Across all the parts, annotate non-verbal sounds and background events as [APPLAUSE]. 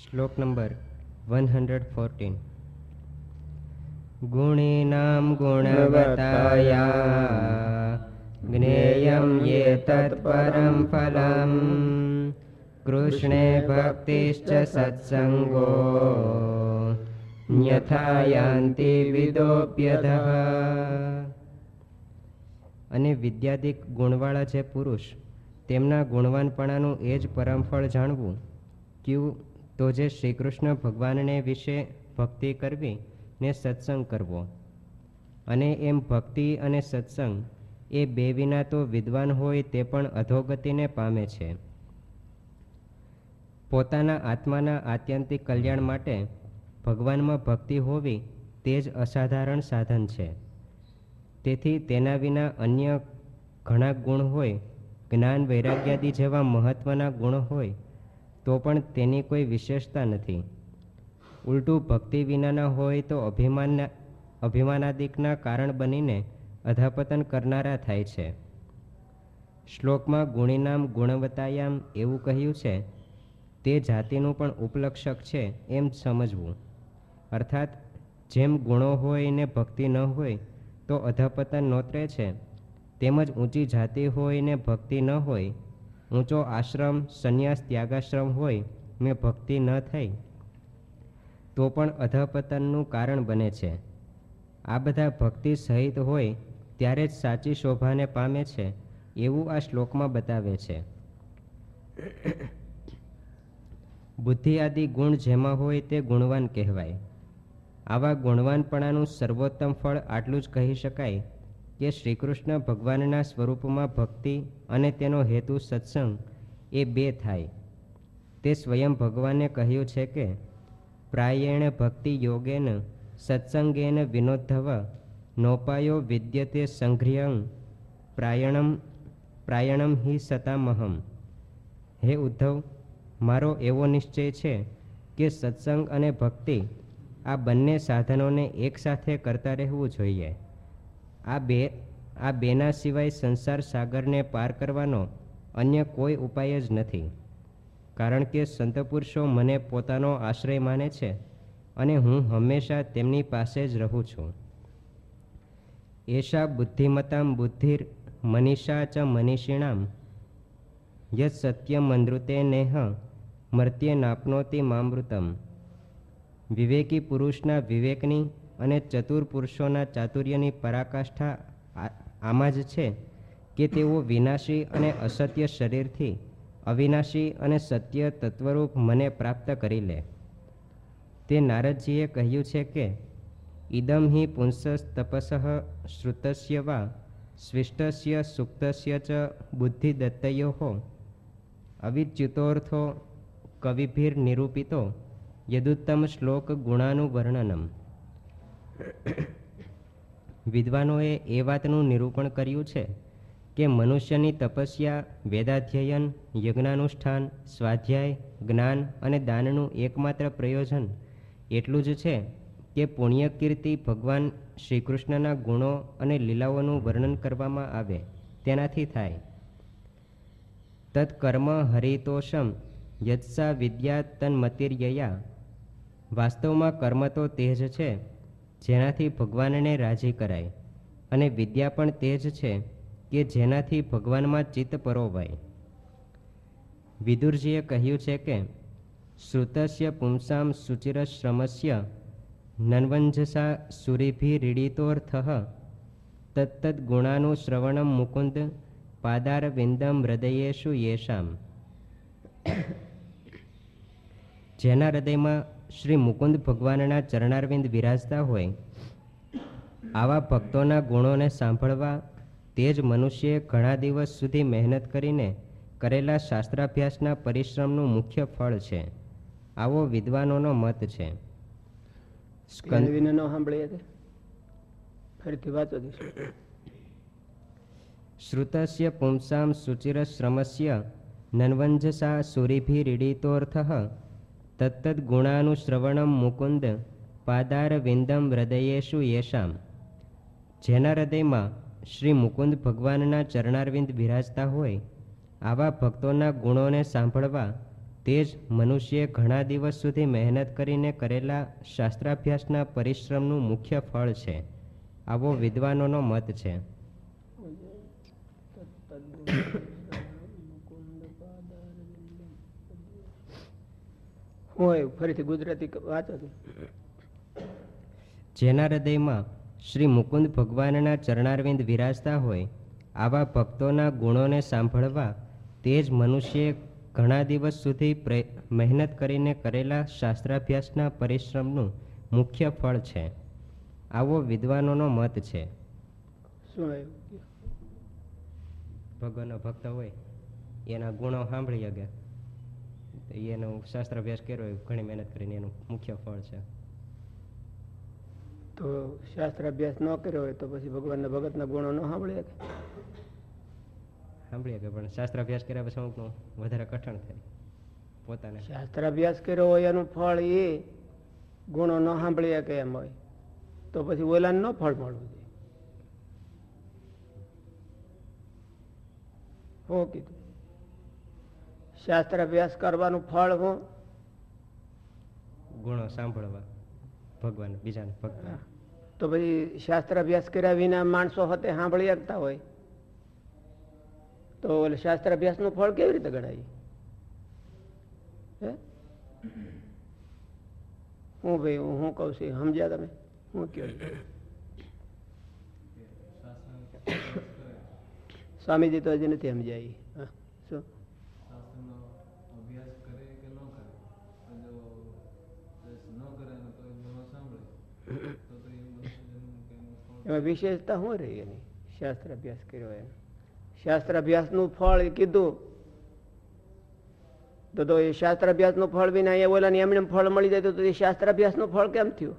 શ્લોક number one hundred fourteen. ગુણીનામ ગુણવતાયા જ્ઞેયમ યે તત્પરમ ફલમ, કૃષ્ણે ભક્તિશ્ચ સત્સંગો ન્યથા યાંતિ વિદોપ્યધ. અને વિદ્યાધિક ગુણવાળા જે પુરુષ, તેમના ગુણવાનપણાનું એ જ પરમફળ જાણવું, ક્યું તો જે શ્રીકૃષ્ણ ભગવાનને વિશે ભક્તિ કરવી ને સત્સંગ કરવો. અને એમ ભક્તિ અને સત્સંગ એ બે વિના તો વિદ્વાન હોય તે પણ અધોગતિને પામે છે. પોતાના આત્માના આત્યંતિક કલ્યાણ માટે ભગવાનમાં ભક્તિ હોવી તે જ અસાધારણ સાધન છે. તેથી તેના વિના અન્ય ઘણા ગુણ હોય, જ્ઞાન વૈરાગ્યાદિ જેવા મહત્ત્વના ગુણ હોય તો પણ તેની કોઈ વિશેષતા નથી. ઉલટું ભક્તિ વિનાના હોય તો અભિમાન અભિમાનાદિકના કારણ બનીને અધાપતન કરનારા થાય છે. શ્લોકમાં ગુણીનામ ગુણવતાયામ એવું કહ્યું છે, તે જાતિનું પણ ઉપલક્ષક છે એમ સમજવું. અર્થાત, જેમ ગુણો હોય ને ભક્તિ ન હોય, તો અધપતન નોતરે છે. તેમજ ઊંચી જાતિ હોય ને ભક્તિ ન હોય ઊંચો આશ્રમ, સંન્યાસ, ત્યાગાશ્રમ હોય ને ભક્તિ ન થઈ, તો પણ અધપતનનું કારણ બને છે. આ બધા ભક્તિ સહિત હોય, ત્યારે જ સાચી શોભાને પામે છે, એવું આ શ્લોકમાં બતાવે છે. બુદ્ધિ આદિ ગુણ જેમાં હોય તે ગુણવાન કહેવાય. આવા ગુણવાનપણાનું સર્વોત્તમ ફળ આટલું જ કહી શકાય કે શ્રીકૃષ્ણ ભગવાનના સ્વરૂપમાં ભક્તિ અને તેનો હેતુ સત્સંગ એ બે થાય. તે સ્વયં ભગવાને કહ્યું છે કે, પ્રાયેણ ભક્તિ યોગેન સત્સંગેન વિનોદ્ધવ નોપાયો વિદ્યતે સંઘ્રિયં પ્રાયણમ પ્રાયણમ હિ સતામહમ હે ઉદ્ધવ, મારો એવો નિશ્ચય છે કે સત્સંગ અને ભક્તિ આ બંને સાધનોને એકસાથે કરતા રહેવું જોઈએ. આ બે, આ બેના સિવાય સંસાર સાગરને પાર કરવાનો અન્ય કોઈ ઉપાય જ નથી. કારણ કે સંત પુરુષો મને પોતાનો આશ્રય માને છે અને હું હંમેશા તેમની પાસે જ રહું છું. એશા બુદ્ધિમતામ બુદ્ધિર મનીષા ચ મનીષિણામ યત સત્યમ મંદૃતે નેહ મર્ત્ય નાપનોતી મામૃતમ. વિવેકી પુરુષના વિવેકની અને ચતુર પુરુષોના ચાતુર્યની પરાકાષ્ઠા આમાં જ છે કે તેઓ વિનાશી અને અસત્ય શરીરથી અવિનાશી અને સત્ય તત્વરૂપ મને પ્રાપ્ત કરી લે. તે નારદજીએ કહ્યું છે કે, ઇદમ હિ પુંસ તપસ શ્રુતસ્ય વા સ્વિષ્ટસ્ય સુક્તસ્ય ચ બુદ્ધિદત્તયો અવિચ્યુતોર્થો કવિભીર નિરૂપિતો યદુત્તમ શ્લોક ગુણાનુવર્ણનમ. વિદ્વાનોએ એ વાતનું નિરૂપણ કર્યું છે કે મનુષ્યની તપસ્યા, વેદાધ્યયન, યજ્ઞાનુષ્ઠાન, સ્વાધ્યાય, જ્ઞાન અને દાનનું એકમાત્ર પ્રયોજન એટલું જ છે કે પુણ્ય કીર્તિ ભગવાન શ્રીકૃષ્ણના ગુણો અને લીલાઓનું વર્ણન કરવામાં આવે, તેનાથી થાય. તત્કર્મ હરિતોષમ યત્સા વિદ્યા તન્મતિર્યયા. વાસ્તવમાં કર્મ તો તે જ છે જેનાથી ભગવાનને રાજી કરાય. અને વિદ્યા પણ તે જ છે કે જેનાથી ભગવાનમાં ચિત્ત પરોવાય. વિદુરજીએ કહ્યું છે કે, શ્રુતસ્ય પુંસામ નનવંજસા નન્વંજસા સુરીભિરીડિતોર્થ તત્તદ ગુણાનું શ્રવણમ મુકુંદ પાદારવિંદમ હૃદયેશુ યેશામ. જેના હૃદયમાં શ્રી મુકુંદ ભગવાનના ચરણારવિંદ વિરાજતા હોય આવા ભક્તોના ગુણોને સાંભળવા તે જ મનુષ્યએ ઘણા દિવસ સુધી મહેનત કરીને કરેલા શાસ્ત્રાભ્યાસના પરિશ્રમનું મુખ્ય ફળ છે. આવો વિદ્વાનોનો મત છે. શ્રુતસ્ય પુંસામ શુચિરશ્રમસ્ય નન્વંજસા સુરીભિરીડિતોર્થ તત્તદ ગુણાનુશ્રવણમ મુકુંદ પાદારવિંદમ હૃદયેશુ યેશામ જેના હૃદયમાં શ્રી મુકુંદ ભગવાનના ચરણારવિંદ બિરાજતા હોય આવા ભક્તોના ગુણોને સાંભળવા તે જ મનુષ્યે ઘણા દિવસ સુધી મહેનત કરીને કરેલા શાસ્ત્રાભ્યાસના પરિશ્રમનું મુખ્ય ફળ છે। આવો વિદ્વાનોનો મત છે। હોય ફરીથી ગુજરાતી વાંચો જેના હૃદયમાં શ્રી મુકુંદ ભગવાનના ચરણારવિંદ વિરાજતા હોય આવા ભક્તોના ગુણોને સાંભળવા તે જ મનુષ્યે ઘણા દિવસ સુધી મહેનત કરીને કરેલા શાસ્ત્રાભ્યાસના પરિશ્રમનું મુખ્ય ફળ છે. આવો વિદ્વાનોનો મત છે. ભગવાનનો ભક્ત હોય એના ગુણો સાંભળી શકે. એનો શાસ્ત્રાભ્યાસ કર્યો હોય ઘણી મહેનત કરીને એનું મુખ્ય ફળ છે. તો શાસ્ત્ર અભ્યાસ ન કર્યો હોય તો પછી ભગવાનના ભગતના ગુણો ન સાંભળ્યા કે? સાંભળીએ કે પણ શાસ્ત્રાભ્યાસ કર્યા પછી અમુકનું વધારે કઠણ થાય પોતાને. શાસ્ત્ર અભ્યાસ કર્યો હોય એનું ફળ એ ગુણો ન સાંભળીએ કે એમ હોય તો પછી ઓલાને ન ફળ મળવું જોઈએ. હો કીધું. શાસ્ત્ર અભ્યાસ કરવાનું ફળ હું? ગુણો સાંભળવા. ભગવાન બીજાને ભક્ત તો પછી શાસ્ત્ર અભ્યાસ કર્યા વિના માણસો હતે સાંભળી શકતા હોય. તો ઓલે શાસ્ત્ર અભ્યાસનું ફળ કેવી રીતે ગણાય? હે? હું ભાઈ હું કઉ કહું છું સમજ્યા તમે? હું કહો? [COUGHS] સ્વામીજી તો હજી નથી સમજ્યા એમાં વિશેષતા શું રહી એની? શાસ્ત્ર અભ્યાસ કર્યો એમ. શાસ્ત્ર અભ્યાસનું ફળ એ કીધું. તો તો એ શાસ્ત્ર અભ્યાસનું ફળ વિના અહીંયા ઓલાની એમને ફળ મળી જાય તો એ શાસ્ત્ર અભ્યાસનું ફળ કેમ થયું?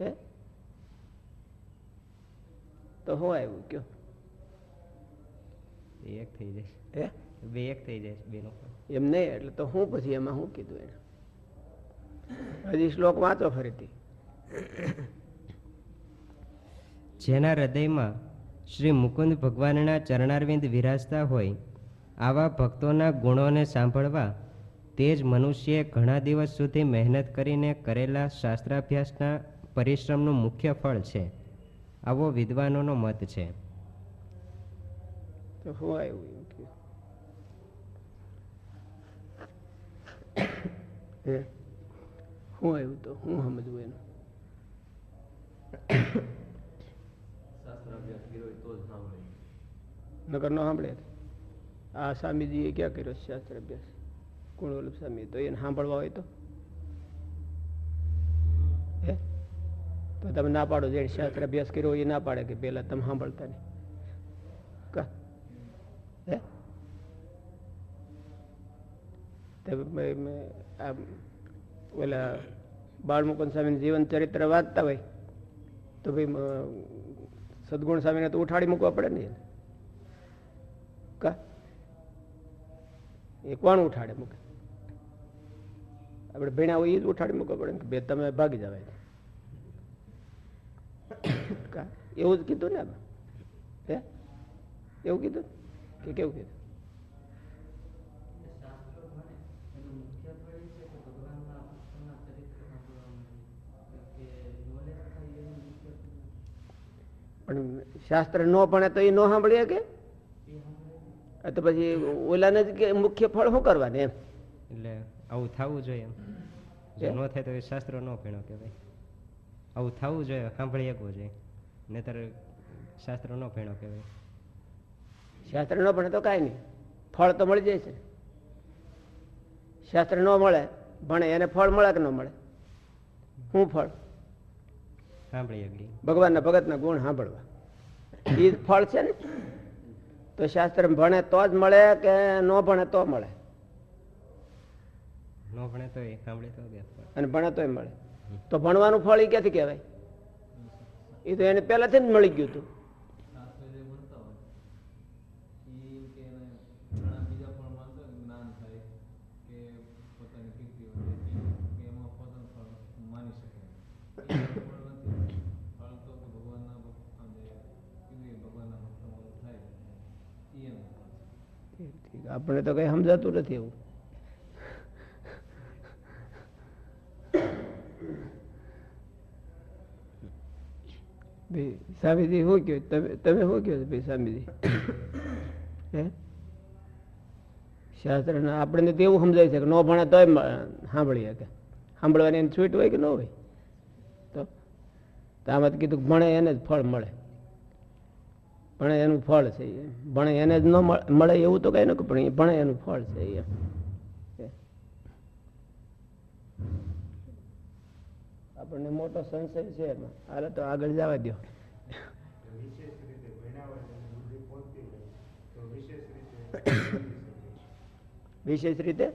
હે? તો હું આવ્યું? કયો? એક થઈ જાય હે? બે એક થઈ જાય બેનો એમ નહીં એટલે તો હું પછી એમાં શું કીધું એને? હજી શ્લોક વાંચો ફરીથી. જેના હૃદયમાં શ્રી મુકુંદ ભગવાનના ચરણારવિંદ વિરાજતા હોય આવા ભક્તોના ગુણોને સાંભળવા તે જ મનુષ્યએ ઘણા દિવસ સુધી મહેનત કરીને કરેલા શાસ્ત્રાભ્યાસના પરિશ્રમનું મુખ્ય ફળ છે. આવો વિદ્વાનોનો મત છે. તો આવ્યું [COUGHS] હે આવ્યું તો, હું સમજવું એનું. નગર ન સાંભળે આ સ્વામીજીએ ક્યાં કર્યો શાસ્ત્ર અભ્યાસ? કોણ વલ્લભ સ્વામી તો એને સાંભળવા હોય તો. હે? તો તમે ના પાડો જે શાસ્ત્ર અભ્યાસ કર્યો એ ના પાડે કે પેલા તમે સાંભળતા નહીં. હે? તમે ઓલા બાળમુકુંદ સ્વામીનું જીવન ચરિત્ર વાંચતા હોય, તો ભાઈ સદગુણ સ્વામીને તો ઉઠાડી મૂકવા પડે ને કા? એ કોણ ઉઠાડે મૂકે? આપણે ભીણા હોય એ જ ઉઠાડી મૂકવા પડે ને બે તમે ભાગી જવાય. કા? એવું જ કીધું ને? હે? એવું કીધું? કે કેવું કીધું? પણ શાસ્ત્ર ન ભણે તો એ ન સાંભળીએ કે તો પછી ઓલાને જ કે મુખ્ય ફળ શું કરવાને એમ? એટલે આવું થવું જોઈએ એમ. જો? ન થાય તો એ શાસ્ત્ર ન ભણ્યો કે ભાઈ આવું થવું જોઈએ સાંભળી શકવું જોઈએ. નહીતર શાસ્ત્ર ન ભણ્યો કે ભાઈ શાસ્ત્ર ન ભણે તો કાંઈ નહીં. ફળ તો મળી જાય છે. શાસ્ત્ર ન મળે ભણે એને ફળ મળે કે ન મળે? શું ફળ? સાંભળી ભગવાનના ભગતના ગુણ સાંભળવા. એ ફળ છે ને? તો શાસ્ત્ર ભણે તો જ મળે કે ન ભણે તો મળે? ન ભણે તો અને ભણે તોય મળે. તો ભણવાનું ફળ એ ક્યાંથી કહેવાય? એ તો એને પહેલાથી જ મળી ગયું હતું શાસ્ત્ર જે ભણતા હોય એ એમ કે એને ઘણા બીજા પણ માનતા હોય ને જ્ઞાન થાય કે પોતાની કીર્તિ વધે કે એમાં પોતાનું ફળ માની શકે એ ફળ નથી ફળ તો કે ભગવાનના ભક્ત- આમ જે કીધું એ ભગવાનના ભક્તમાં થાય એ એનું ફળ છે ઠીક, ઠીક. આ આપણે તો કઈ સમજાતું નથી એવું. સ્વામીજી શું કહ્યું તમે શું કહો ભાઈ, સ્વામીજી? [COUGHS] હે? શાસ્ત્ર આપણને તો એવું સમજાય છે કે ન ભણે તો મ- સાંભળીએ કે સાંભળવાની એની છૂટ હોય કે ન હોય? તો આમાં કીધું ભણે એને જ ફળ મળે. ભણે એનું ફળ છે એ. ભણે એને જ ન મળે- એવું તો કઈ નથી પણ એ ભણે એનું ફળ છે એ. આપણને મોટો સંશય છે એમાં. હાલે તો આગળ જવા દો વિશેષ રીતે?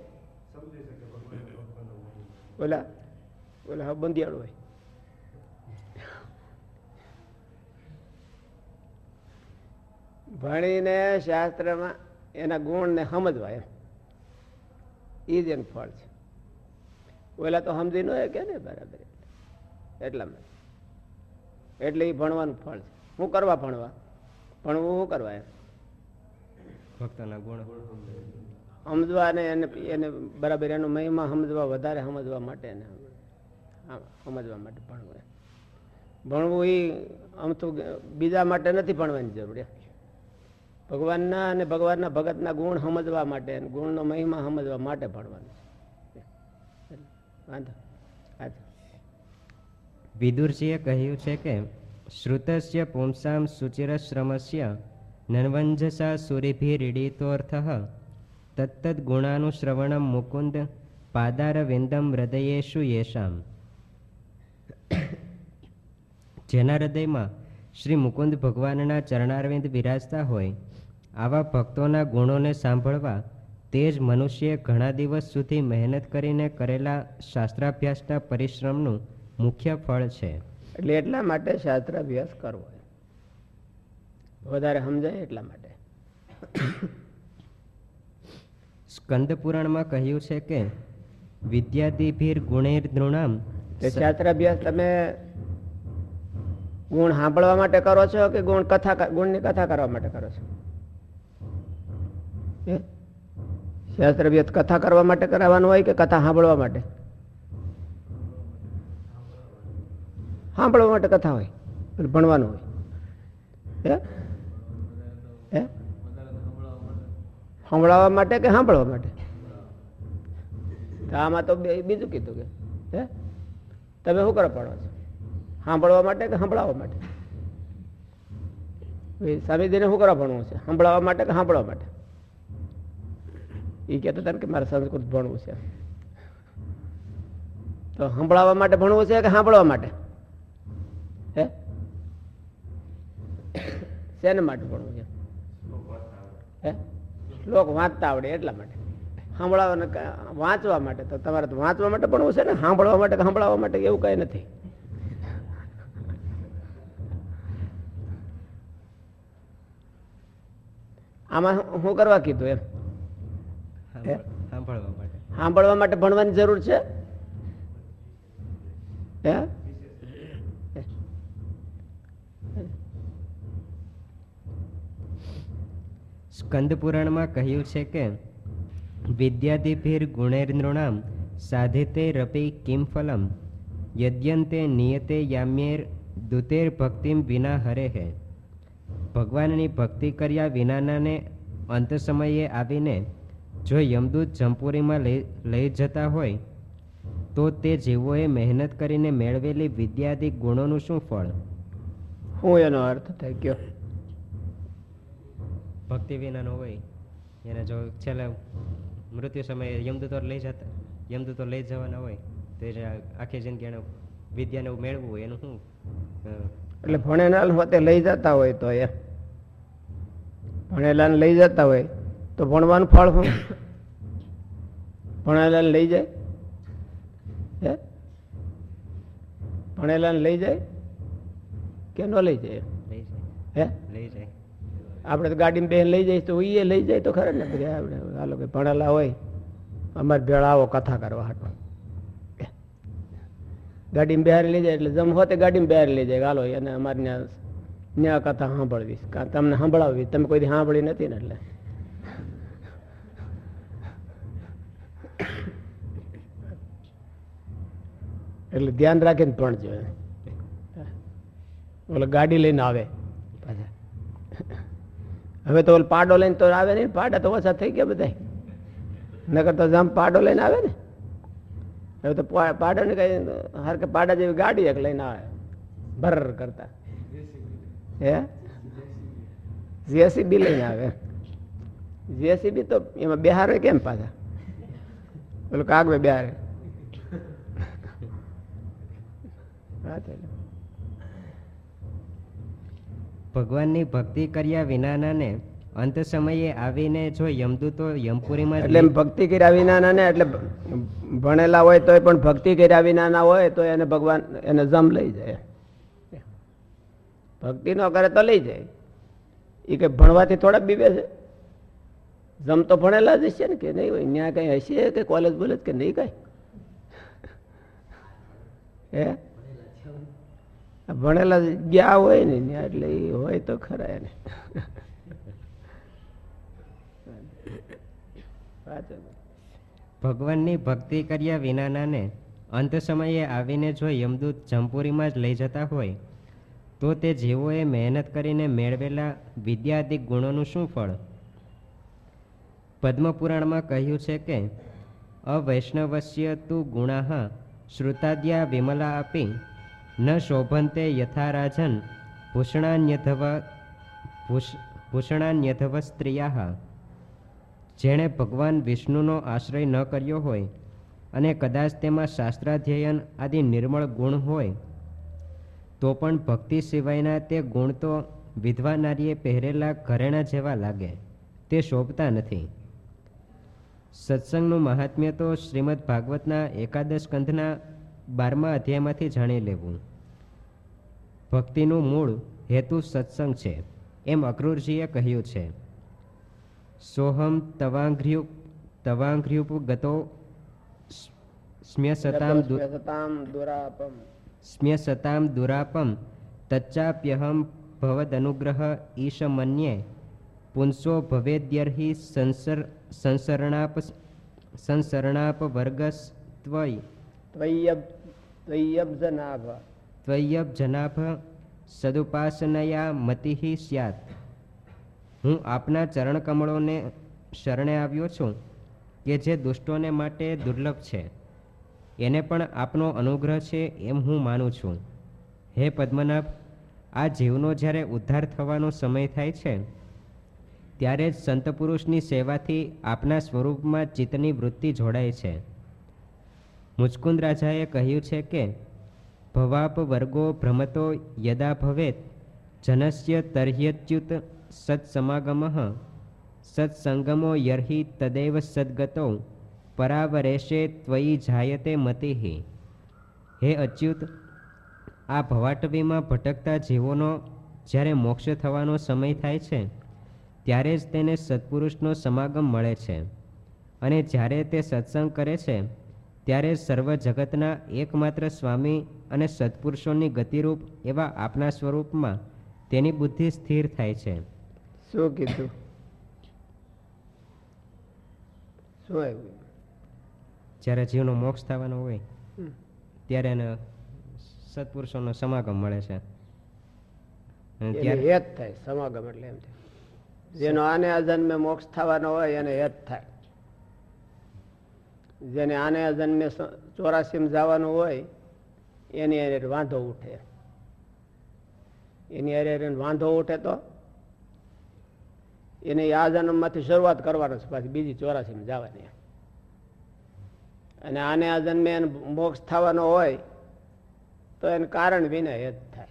ઓલા ઓલા બંધિયાળો હોય. ભણીને શાસ્ત્રમાં એના ગુણને સમજવા એમ. એ જ એનું ફળ છે. ઓલા તો સમજી ન કે ને બરાબર. એટલા માટે એટલે એ ભણવાનું ફળ છે. શું કરવા ભણવા? ભણવું શું કરવા એમ? ભક્તના ગુણ. સમજવા ને એને એને બરાબર એનો મહિમા સમજવા વધારે સમજવા માટે એને હા, સમજવા માટે ભણવું ભણવું એ આમ તો બીજા માટે નથી ભણવાની જરૂર. ભગવાનના અને ભગવાનના ભગતના ગુણ સમજવા માટે ગુણનો મહિમા સમજવા માટે ભણવાનું છે. વિદુરજીએ કહ્યું છે કે, શ્રુતસ્ય પુંસામ સુચિરશ્રમસ્ય નન્વંજસા સુરીભિરીડિતોર્થ તત્તદ ગુણાનું શ્રવણમ મુકુંદ પાદારવિંદમ હૃદયેશુ યેશામ. જેના હૃદયમાં શ્રી મુકુંદ ભગવાનના ચરણારવિંદ બિરાજતા હોય આવા ભક્તોના ગુણોને સાંભળવા તે જ મનુષ્યએ ઘણા દિવસ સુધી મહેનત કરીને કરેલા શાસ્ત્રાભ્યાસના પરિશ્રમનું મુખ્ય ફળ છે. એટલે એટલા માટે શાસ્ત્રાભ્યાસ કરવો વધારે સમજાય એટલા માટે. સ્કંદ પુરાણમાં કહ્યું છે કે વિદ્યાદિભીર ગુણેર નૃણામ શાસ્ત્રાભ્યાસ શાસ્ત્ર તમે ગુણ સાંભળવા માટે કરો છો કે ગુણ કથા ગુણની કથા કરવા માટે કરો છો? હે? શાસ્ત્ર અભ્યાસ કથા કરવા માટે કરાવવાનું હોય કે કથા સાંભળવા માટે? સાંભળવા માટે કથા હોય ભણવાનું હોય. હે? સંભળાવવા માટે કે સાંભળવા માટે? આમાં તો બીજું કીધું કે, હે? તમે શું કરો પડો છો? સાંભળવા માટે કે સાંભળવા માટે? સ્વામીજીને શું કરવા ભણવું છે? સાંભળવા માટે કે સાંભળવા માટે? એ કહેતા હતા કે મારે સંસ્કૃત ભણવું છે. તો સંભળાવવા માટે ભણવું છે કે સાંભળવા માટે? હે? શેના માટે ભણવું છે? હે? શ્લોક વાંચતા આવડે એટલા માટે. સાંભળવા વાંચવા માટે. તો તમારે તો વાંચવા માટે ભણવું છે ને? સાંભળવા માટે સાંભળવા માટે એવું કંઈ નથી. આમાં શું- કરવા કીધું એમ? માટે. સાંભળવા માટે ભણવાની જરૂર છે? હે? સ્કંદ પુરાણમાં કહ્યું છે કે વિદ્યાધિભીર ગુણેર નૃણામ સાધિતે રપી કિમ ફલમ યદ્યંતે નિયતે યામ્યેર દૂતેર ભક્તિમ વિના હરે હે. ભગવાનની ભક્તિ કર્યા વિનાનાને અંત સમયે આવીને જો યમદૂત જંપુરીમાં લઈ લઈ જતા હોય તો તે જીવોએ મહેનત કરીને મેળવેલી વિદ્યાદિ ગુણોનું શું ફળ? શું એનો અર્થ થઈ ગયો. ભક્તિ વિનાનો હોય. એને જો છેલ્લે મૃત્યુ સમયે યમદૂતો લઈ જતા યમદૂતો લઈ જવાના હોય તો એ આખી જિંદગી એને વિદ્યાને મેળવવું હોય એનું શું? એટલે ભણેલા હોતે લઈ જતા હોય તો એ. ભણેલાને લઈ જતા હોય તો ભણવાનું ફળ શું? ભણેલાને લઈ જાય? હે? ભણેલાને લઈ જાય કે ન લઈ જાય? હે? લઈ જાય. આપણે તો ગાડીમાં બેન લઈ જાય તો એ લઈ જાય તો ખરા ને બધા. આપણે આ લોકો ભણેલા હોય અમારે ભેળા આવો કથા કરવા હાટો. ગાડીમાં બહાર લઈ જાય એટલે જમ હોતે ગાડીમાં બહાર લઈ જાય. હાલો એને અમારે ત્યાં ત્યાં કથા સાંભળવી કાં તમને સાંભળાવવી તમે કોઈ સાંભળી નથી ને એટલે. એટલે ધ્યાન રાખીને પણ જોઈએ ઓલો ગાડી લઈને આવે પાછા. હવે તો ઓલો પાડો લઈને તો આવે નહીં, પાડા તો ઓછા થઈ ગયા બધા નકર તો જામ પાડો લઈને આવે ને. હવે તો પાડાને કઈ હર કે પાડા જેવી ગાડી એક લઈને આવે. ભર કરતા. હે? જીએસીબી લઈને આવે. જીએસીબી તો એમાં બિહારે કેમ પાછા? પેલું કાગવે બિહારે વાત એટલે. ભગવાનની ભક્તિ કર્યા વિનાનાને અંત સમયે આવીને જો યમદૂતો યમપુરીમાં એટલે ભક્તિ કર્યા વિનાના ને એટલે ભણેલા હોય તોય પણ ભક્તિ કર્યા વિનાના હોય તો એને ભગવાન એને જમ લઈ જાય ભક્તિ ન કરે તો લઈ જાય. એ કે ભણવાથી થોડા બીવે છે. જમ તો ભણેલા જ હશે ને કે નહીં હોય? ત્યાં કઈ હશે કે કોલેજ બોલેજ કે નહીં કઈ? હે? ભણેલા ગયા હોય ને ત્યાં એટલે એ હોય તો ખરા એને. ભગવાનની ભક્તિ કર્યા વિનાનાને અંત સમયે આવીને જો યમદૂત જમપુરીમાં જ લઈ જતા હોય, તો તે જીવોએ મહેનત કરીને મેળવેલા વિદ્યાદિક ગુણોનું શું ફળ? પદ્મપુરાણમાં કહ્યું છે કે, અવૈષ્ણવસ્ય તું ગુણાહ શ્રુતાદ્યા વિમલા આપી ન શોભંતે યથારાજન ભૂષણાન્યથવ ભૂષણાન્યથવ સ્ત્રિયા જેણે ભગવાન વિષ્ણુનો આશ્રય ન કર્યો હોય અને કદાચ તેમાં શાસ્ત્રાધ્યયન આદિ નિર્મળ ગુણ હોય, તો પણ ભક્તિ સિવાયના તે ગુણ તો વિધવા નારીએ પહેરેલા ઘરેણા જેવા લાગે, તે શોભતા નથી. સત્સંગનું મહાત્મ્ય તો શ્રીમદ ભાગવતના એકાદશ કંધના બારમા અધ્યાયમાંથી જાણી લેવું. ભક્તિનું મૂળ હેતુ સત્સંગ છે એમ અક્રૂરજીએ કહ્યું છે. સોહમ તવાંઘ્ર્યુપ તવાંઘ્ર્યુપ ગતો સ્મ્યસતામ દુરાપમ. સ્મ્યસતામ દુરાપમ તચ્ચાપ્યહમ ભવદનુગ્રહ ઈશ મન્યે પુંસો ભવેદ્યર્હિ સંસર સંસરણાપ સંસરણાપ વર્ગસ્ત્વય ત્વય્યબ ત્વય્યબ્જનાભ ત્વય્યબ જનાભ સદુપાસનયા મતિ સ્યાત હું આપના ચરણકમળોને શરણે આવ્યો છું કે જે દુષ્ટોને માટે દુર્લભ છે। એને પણ આપનો અનુગ્રહ છે એમ હું માનું છું। હે પદ્મનાભ, આ જીવનો જ્યારે ઉદ્ધાર થવાનો સમય થાય છે, ત્યારે જ સંત પુરુષની સેવાથી આપના સ્વરૂપમાં ચિત્તની વૃત્તિ જોડાય છે। મુચકુંદ રાજાએ કહ્યું છે કે ભવાપ વર્ગો ભ્રમતો યદા ભવેત જનસ્ય તર્હ્યચ્યુત સત્સમાગમ સત્સંગમો યર્હિ તદેવ સદ્ગતો પરાવરેશે ત્વયી જાયતે મતિ હે અચ્યુત આ ભવાટવીમાં ભટકતા જીવોનો જ્યારે મોક્ષ થવાનો સમય થાય છે, ત્યારે જ તેને સત્પુરુષનો સમાગમ મળે છે અને જ્યારે તે સત્સંગ કરે છે, ત્યારે સર્વ જગતના એકમાત્ર સ્વામી અને સત્પુરુષોની ગતિરૂપ એવા આપના સ્વરૂપમાં તેની બુદ્ધિ સ્થિર થાય છે. શું કીધું? શું આવ્યું? જ્યારે જીવનો મોક્ષ થવાનો હોય ત્યારે એને સત્પુરુષોનો સમાગમ મળે છે. હેત થાય સમાગમ એટલે એમ જેનો આને અજન્મે મોક્ષ થવાનો હોય એને હેત થાય. જેને આને અજન્મે ચોરાસીમ જવાનું હોય એની અરે વાંધો ઉઠે. એની હારે વાંધો ઉઠે તો એને આ જન્મમાંથી શરૂઆત કરવાનો છે પાછી બીજી ચોરાસીમ જવાની અને આને આ જન્મે એને મોક્ષ થવાનો હોય તો એને કારણ વિના હેત થાય.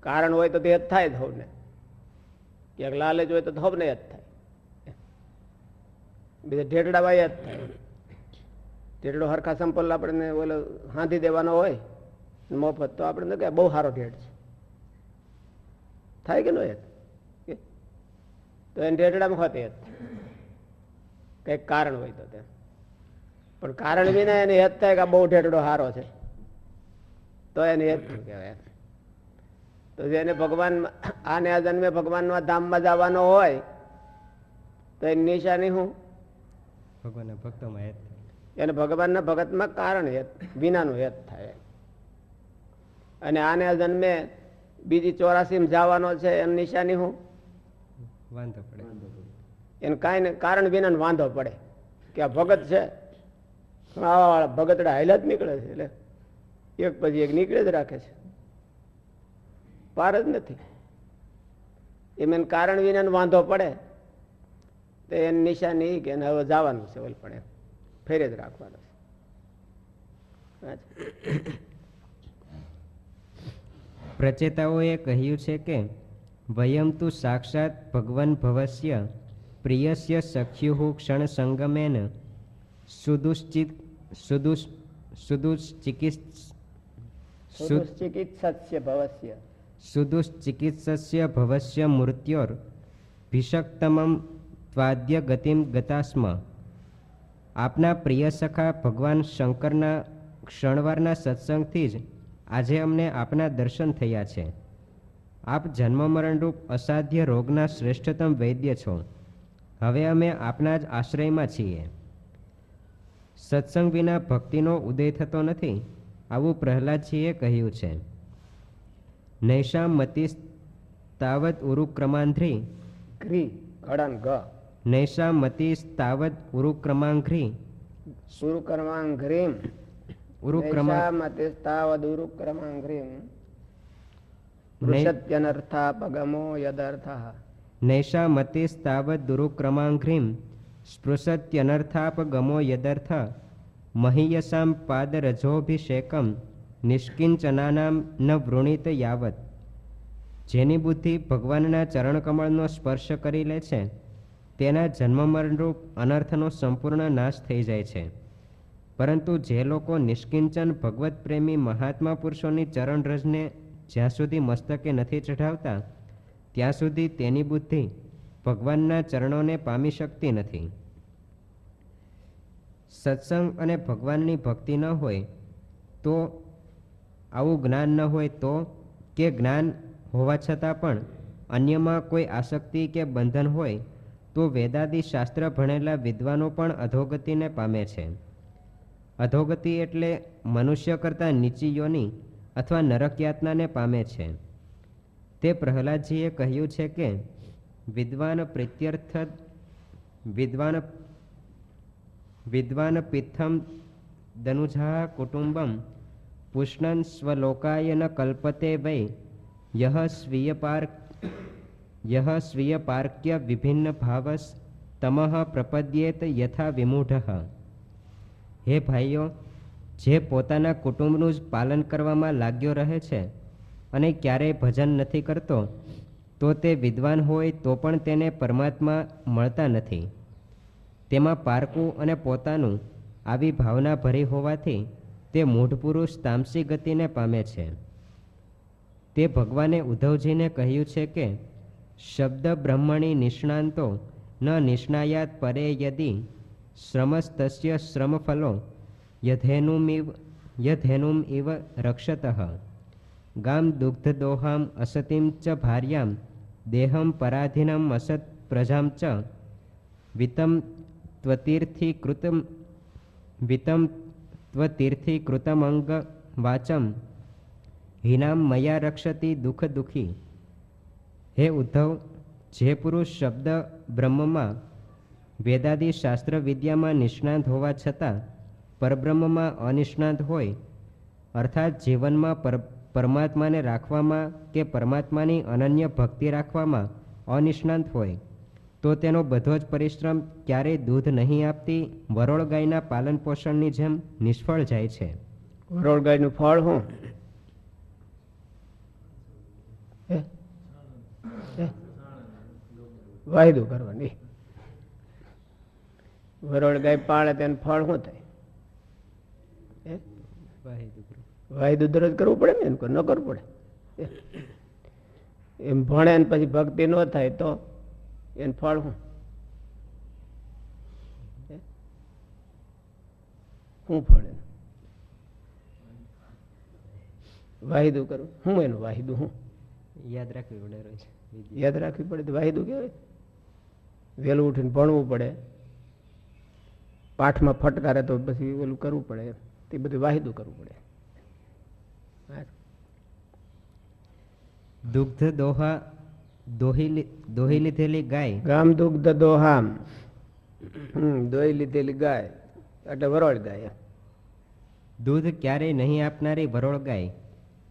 કારણ હોય તો હેત થાય જ સૌને ક્યાંક લાલચ હોય તો સૌને હેત થાય. બીજા ઢેટડા જ થાય. ઢેટડો હરખા સંપલ આપણને ઓલો હાંધી દેવાનો હોય, મફત, તો આપણે કે બહુ સારો ઢેટ છે. થાય કે નો તો એને ઢેટડામાં હોતે હેત કંઈક કારણ હોય તો તે પણ કારણ વિના એને હેત થાય કે બહુ ઢેટડો સારો છે. તો એને હેત કહેવાય તો જેને ભગવાન આને આ જન્મે ભગવાનના ધામમાં જવાનો હોય, તો એની નિશાની શું? ભગવાનના ભક્તોમાં હેત એને ભગવાનના ભગતમાં કારણ હેત વિનાનું હેત થાય. અને આને જન્મે બીજી ચોરાસી જવાનો છે એની નિશાની હું? વાંધો પડે. એને કાંઈ કારણ વિના વાંધો પડે. કે આ ભગત છે આવા વાળા ભગતડા હાઈલા જ નીકળે છે એટલે એક પછી એક નીકળે જ રાખે છે. પાર જ નથી. એમ એને કારણ વિના વાંધો પડે તો એની નિશાની કે એને હવે જવાનું છે ઓલ એમ ફેરે જ રાખવાનો છે. પ્રચેતાઓએ કહ્યું છે કે વયમ તું સાક્ષાત ભગવન ભવસ્ય પ્રિયસ્ય સખ્યુ ક્ષણ સંગમેન સુદુશ્ચિત સુદુષ સુદુશ્ચિકિત્સસ્ય ભવસ્ય. સુદુશ્ચિકિત્સસ્ય ભવસ્ય મૃત્યોર ભીષક્તમમ ત્વાદ્ય ગતિમ ગતાસ્મ આપના પ્રિય સખા ભગવાન શંકરના ક્ષણવારના સત્સંગથી જ આજે અમને આપના દર્શન થયા છે. આપ જન્મ મરણરૂપ અસાધ્ય રોગના શ્રેષ્ઠતમ વૈદ્ય છો. હવે અમે આપના જ આશ્રયમાં છીએ. સત્સંગ વિના ભક્તિનો ઉદય થતો નથી, આવું પ્રહલાદજીએ કહ્યું છે. નૈષામ મતી તાવત ઉરુક્રમાંધ્રી ક્રી ઘડાન ગ. નૈષામ મતિસ તાવત ઉરુક્રમાંઘ્રી સુરુ કર્માંઘ્રીમ ઉરુક્રમા મતિસ્તાવદ ઉરુક્રમાંઘ્રીમ નૈ- વૃષત્યનર્થા પગમો યદર્થ નૈષા મતિસ્તાવત દુરુક્રમાંઘ્રીમ સ્પૃશત્યનર્થાપગમો યદર્થ મહીયસામ પાદરજોભિષેકમ નિષ્કિંચનાનામ ન વૃણીત યાવત જેની બુદ્ધિ ભગવાનના ચરણકમળનો સ્પર્શ કરી લે છે। તેના જન્મમરણરૂપ અનર્થનો સંપૂર્ણ નાશ થઈ જાય છે. પરંતુ જે લોકો નિષ્કિંચન ભગવત પ્રેમી મહાત્મા પુરુષોની ચરણરજને જ્યાં સુધી મસ્તકે નથી ચઢાવતા, ત્યાં સુધી તેની બુદ્ધિ ભગવાનના ચરણોને પામી શકતી નથી. સત્સંગ અને ભગવાનની ભક્તિ ન હોય તો, આવું જ્ઞાન ન હોય તો કે જ્ઞાન હોવા છતાં પણ અન્યમાં કોઈ આસક્તિ કે બંધન હોય તો વેદાદી શાસ્ત્ર ભણેલા વિદ્વાનો પણ અધોગતિને પામે છે. અધોગતિ એટલે મનુષ્ય કરતાં નીચી યોની અથવા નરક યાતનાને પામે છે. તે પ્રહલાદજીએ કહ્યું છે કે, વિદ્વાન પ્રિત્યર્થ, વિદ્વાન વિદ્વાન પિથમ દનુજા કુટુંબમ પુષ્ણન સ્વલોકાય ન કલ્પતે વૈ, યહ સ્વીય પાર્ક યહ સ્વીય પાર્ક્ય વિભિન્ન ભાવસ તમઃ પ્રપદ્યેત યથા વિમૂઢ હે ભાઈઓ જે પોતાના કુટુંબનું જ પાલન કરવામાં લાગ્યો રહે છે અને ક્યારેય ભજન નથી કરતો તો તે વિદ્વાન હોય તો પણ તેને પરમાત્મા મળતા નથી તેમાં પારકું અને પોતાનું આવી ભાવના ભરી હોવાથી તે મૂઢ પુરુષ તામસી ગતિને પામે છે તે ભગવાને ઉદ્ધવજીને કહ્યું છે કે શબ્દ બ્રહ્મણી નિષ્ણાંતો ન નિષ્ણાયાત પરે યદિ શ્રમસ્તસ્ય શ્રમફલો યધેનુમિવ યધેનુમ ઇવ રક્ષત। ગામ દુગ્ધદોહામ અસતિમ ચ ભાર્યામ દેહમ પરાધીનમ અસત પ્રજામ ચ। વિતમ ત્વતીર્થીકૃતમ વિતમ ત્વતીર્થીકૃતમંગ વાચમ। હિનામ મયા રક્ષતી દુઃખ દુઃખી। હે ઉદ્ધવ જે પુરુષ શબ્દ બ્રહ્મમાં વેદાદી શાસ્ત્ર વિદ્યામાં નિષ્ણાંત હોવા છતાં પરબ્રહ્મમાં અનિષ્ણાંત હોય, અર્થાત જીવનમાં પર, પરમાત્માને રાખવામાં કે પરમાત્માની અનન્ય ભક્તિ રાખવામાં અનિષ્ણાંત હોય, તો તેનો બધો જ પરિશ્રમ ક્યારેય દૂધ નહીં આપતી વરોળ ગાયના પાલન પોષણની જેમ નિષ્ફળ જાય છે વરોળ ગાયનું ફળ? હે? વાયદો કરવાની વરોળ ગાય પાળે તેનું ફળ શું થાય? હે? વાયદો દરરોજ કરવું પડે ને? એમ ન કરવું પડે. એમ ભણે ને પછી ભક્તિ ન થાય તો એનું ફળ શું? હે? શું ફળ વાહિદું કરવું. હું એનું વાહિદું હું યાદ રાખવી પડે યાદ રાખવી પડે તો વાહિદું કહેવાય. વહેલું ઉઠીને ભણવું પડે. પાઠમાં ફટકારે તો પછી ઓલું કરવું પડે. તે બધું વાહિદું કરવું પડે. દુગ્ધ દોહા દોહી દોહી લીધેલી ગાય. ગામ દુગ્ધ દોહામ. દોહી લીધેલી ગાય. એટલે વરોળ ગાય. દૂધ ક્યારેય નહીં આપનારી વરોળ ગાય.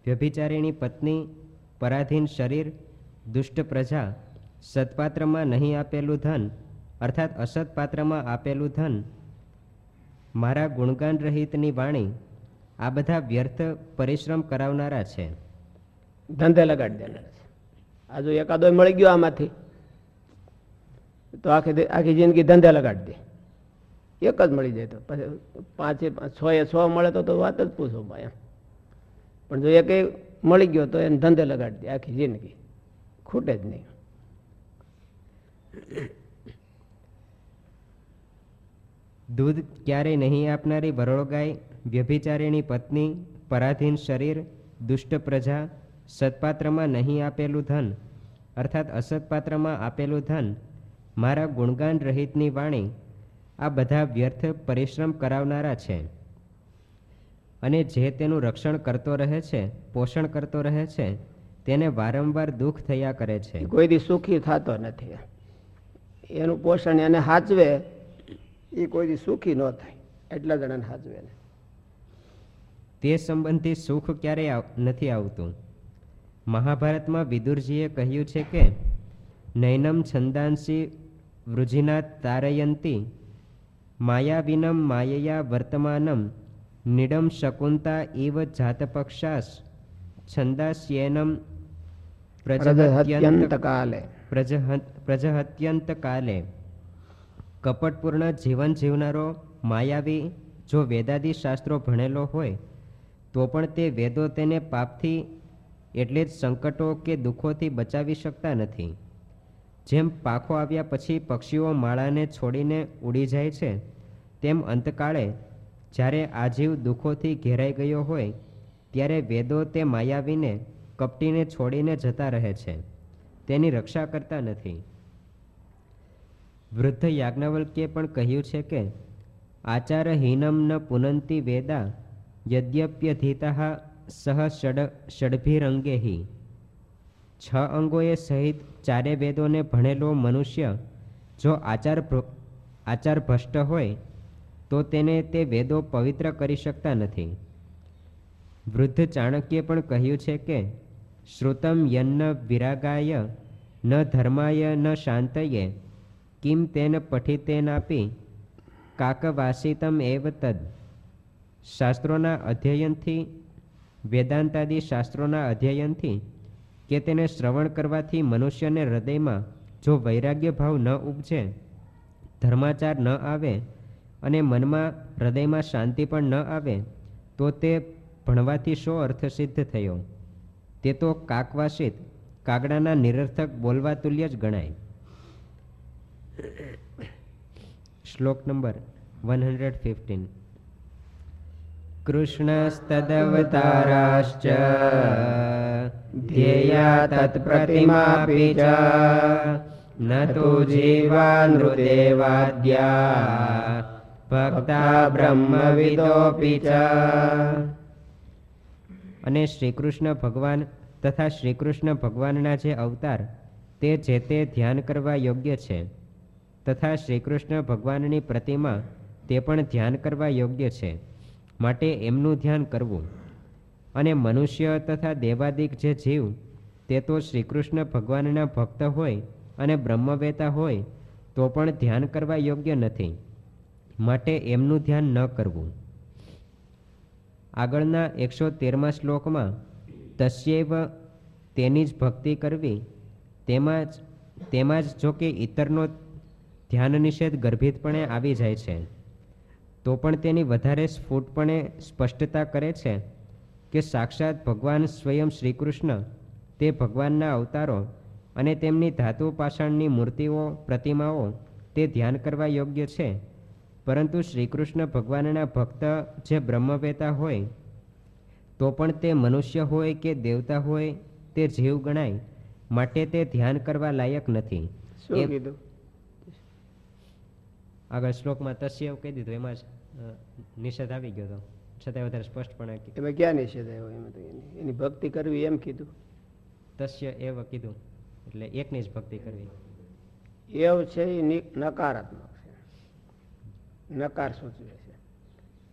વ્યભિચારીણી પત્ની પરાધીન શરીર દુષ્ટ પ્રજા સત્પાત્રમાં નહીં આપેલું ધન, અર્થાત અસત્પાત્રમાં આપેલું ધન, મારા ગુણગાન રહિતની વાણી, આ બધા વ્યર્થ પરિશ્રમ કરાવનારા છે. ધંધે લગાડી દેનાર છે. આ જો એકાદો મળી ગયો આમાંથી, તો આખી આખી જિંદગી ધંધે લગાડી દે. એક જ મળી જાય તો. પછી પાંચે છ એ છ મળે તો વાત જ પૂછો ભાઈ પણ જો એક મળી ગયો તો એને ધંધે લગાડી દે આખી જિંદગી. ખૂટે જ નહીં. દૂધ ક્યારેય નહીં આપનારી ભરોળ ગાય વ્યભિચારીણી પત્ની, પરાધીન શરીર, દુષ્ટ પ્રજા, સત્પાત્રમાં નહીં આપેલું ધન, અર્થાત અસત્પાત્રમાં આપેલું ધન, મારા ગુણગાન રહિતની વાણી, આ બધા વ્યર્થ પરિશ્રમ કરાવનારા છે. અને જે તેનું રક્ષણ કરતો રહે છે, પોષણ કરતો રહે છે, તેને વારંવાર દુઃખ થયા કરે છે. કોઈ દી સુખી થતો નથી. એનું પોષણ એને સાચવે એ કોઈ સુખી ન થાય. એટલા જણાને સાચવે તે સંબંધી સુખ ક્યારેય નથી આવતું. મહાભારતમાં વિદુરજીએ કહ્યું છે કે નૈનમ છંદાંસી વૃજિના તારયંતી માયાવિનમ માયયા વર્તમાનમ નિડમ શકુંતા ઇવ જાતપક્ષાસ છંદાસ્યેનમ પ્રજહત્યંત કાલે. પ્રજહત- પ્રજહત્યંત કાલે કપટપૂર્ણ જીવન જીવનારો માયાવી જો વેદાદી શાસ્ત્રો ભણેલો હોય, તો પણ તે વેદો તેને પાપથી એટલે જ સંકટો કે દુઃખોથી બચાવી શકતા નથી. જેમ પાખો આવ્યા પછી પક્ષીઓ માળાને છોડીને ઉડી જાય છે, તેમ અંતકાળે જ્યારે આજીવ દુઃખોથી ઘેરાઈ ગયો હોય, ત્યારે વેદો તે માયાવીને કપટીને છોડીને જતા રહે છે. તેની રક્ષા કરતા નથી. વૃદ્ધ યાજ્ઞવલ્ક્યે પણ કહ્યું છે કે આચારહીનમ ન પુનંતિ વેદા યદ્યપ્યધિતા સહ ષડ, ષડભિરંગેહિ. છ અંગોએ સહિત ચારે વેદોને ભણેલો મનુષ્ય જો આચાર આચાર ભ્રષ્ટ હોય, તો તેને તે વેદો પવિત્ર કરી શકતા નથી. વૃદ્ધ ચાણક્યે પણ કહ્યું છે કે, શ્રુતમ યન્ન વિરાગાય ન ધર્માય ન શાંતયે કિમ તેન પઠિતેનાપી કાકવાસિતમ એવ તદ. શાસ્ત્રોના અધ્યયનથી, વેદાંતાદિ શાસ્ત્રોના અધ્યયનથી કે તેને શ્રવણ કરવાથી મનુષ્યને હૃદયમાં જો વૈરાગ્ય ભાવ ન ઉપજે, ધર્માચાર ન આવે અને મનમાં હૃદયમાં શાંતિ પણ ન આવે, તો તે ભણવાથી શો અર્થ સિદ્ધ થયો? તે તો કાકવાસિત, કાગડાના નિરર્થક બોલવા તુલ્ય જ ગણાય. શ્લોક નંબર વન હંડ્રેડ ફિફ્ટીન કૃષ્ણસ્તદવતારાશ્ચ ધ્યેયા તત્પ્રતિમાપી ચ ન તો જીવા નૃદેવાદ્યા ભક્તા બ્રહ્મવિદોપી ચ અને શ્રીકૃષ્ણ ભગવાન તથા શ્રીકૃષ્ણ ભગવાનના જે અવતાર, તે જે તે ધ્યાન કરવા યોગ્ય છે. તથા શ્રીકૃષ્ણ ભગવાનની પ્રતિમા તે પણ ધ્યાન કરવા યોગ્ય છે. માટે એમનું ધ્યાન કરવું. અને મનુષ્ય તથા દેવાદિક જે જીવ, તે તો શ્રીકૃષ્ણ ભગવાનના ભક્ત હોય અને બ્રહ્મવેતા હોય, તો પણ ધ્યાન કરવા યોગ્ય નથી. માટે એમનું ધ્યાન ન કરવું. આગળના એકસો તેરમા શ્લોકમાં, તસ્યૈવ તેની જ ભક્તિ કરવી, તેમાં તેમાં જ જો કે ઇતરનો ધ્યાન નિષેધ ગર્ભિતપણે આવી જાય છે. તો પણ તેની વધારે સ્ફુટપણે સ્પષ્ટતા કરે છે કે સાક્ષાત ભગવાન સ્વયં શ્રીકૃષ્ણ, તે ભગવાનના અવતારો અને તેમની ધાતુ પાષાણની મૂર્તિઓ, પ્રતિમાઓ તે ધ્યાન કરવા યોગ્ય છે. પરંતુ શ્રીકૃષ્ણ ભગવાનના ભક્ત જે બ્રહ્મવેતા હોય, તો પણ તે મનુષ્ય હોય કે દેવતા હોય તે જીવ ગણાય, માટે તે ધ્યાન કરવા લાયક નથી. આગળ શ્લોકમાં તસ્ય એવું કહી દીધું એમાં જ નિષેધ આવી ગયો હતો છતાંય વધારે સ્પષ્ટપણે. એમાં ક્યાં નિષેધ આવ્યો? એમાં તો એની ભક્તિ કરવી એમ કીધું. તસ્ય એવ કીધું એટલે એકની જ ભક્તિ કરવી. એવ છે એ નકારાત્મક છે. નકાર સૂચવે છે.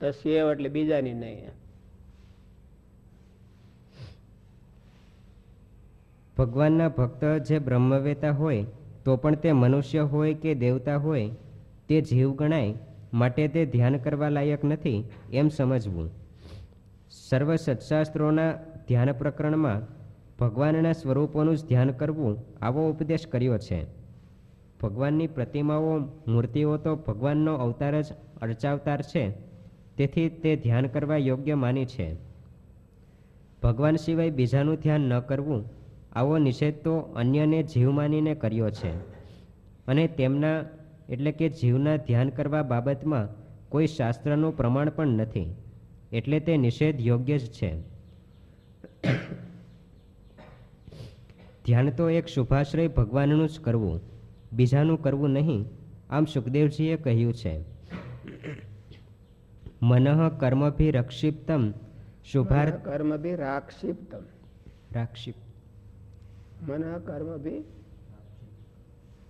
તસ્ય એવ એટલે બીજાની નહીં ભગવાનના ભક્ત જે બ્રહ્મવેતા હોય તો પણ તે મનુષ્ય હોય કે દેવતા હોય તે જીવ ગણાય, માટે તે ધ્યાન કરવા લાયક નથી એમ સમજવું. સર્વ સત્શાસ્ત્રોના ધ્યાન પ્રકરણમાં ભગવાનના સ્વરૂપોનું જ ધ્યાન કરવું આવો ઉપદેશ કર્યો છે. ભગવાનની પ્રતિમાઓ, મૂર્તિઓ તો ભગવાનનો અવતાર જ અર્ચાવતાર છે, તેથી તે ધ્યાન કરવા યોગ્ય માની છે. ભગવાન સિવાય બીજાનું ધ્યાન ન કરવું આવો નિષેધ તો અન્યને જીવ માનીને કર્યો છે અને તેમના એટલે કે જીવના ધ્યાન કરવા બાબતમાં કોઈ શાસ્ત્રનું પ્રમાણ પણ નથી એટલે તે નિષેધ યોગ્ય જ છે. ધ્યાન તો એક શુભાશ્રય ભગવાનનું જ કરવું બીજાનું કરવું નહીં આમ સુખદેવજીએ કહ્યું છે. મનઃ કર્મભી રક્ષિપ્તમ શુભાર કર્મ ભી રાક્ષિપ્તમ. રાક્ષિપ મન કર્મ ભી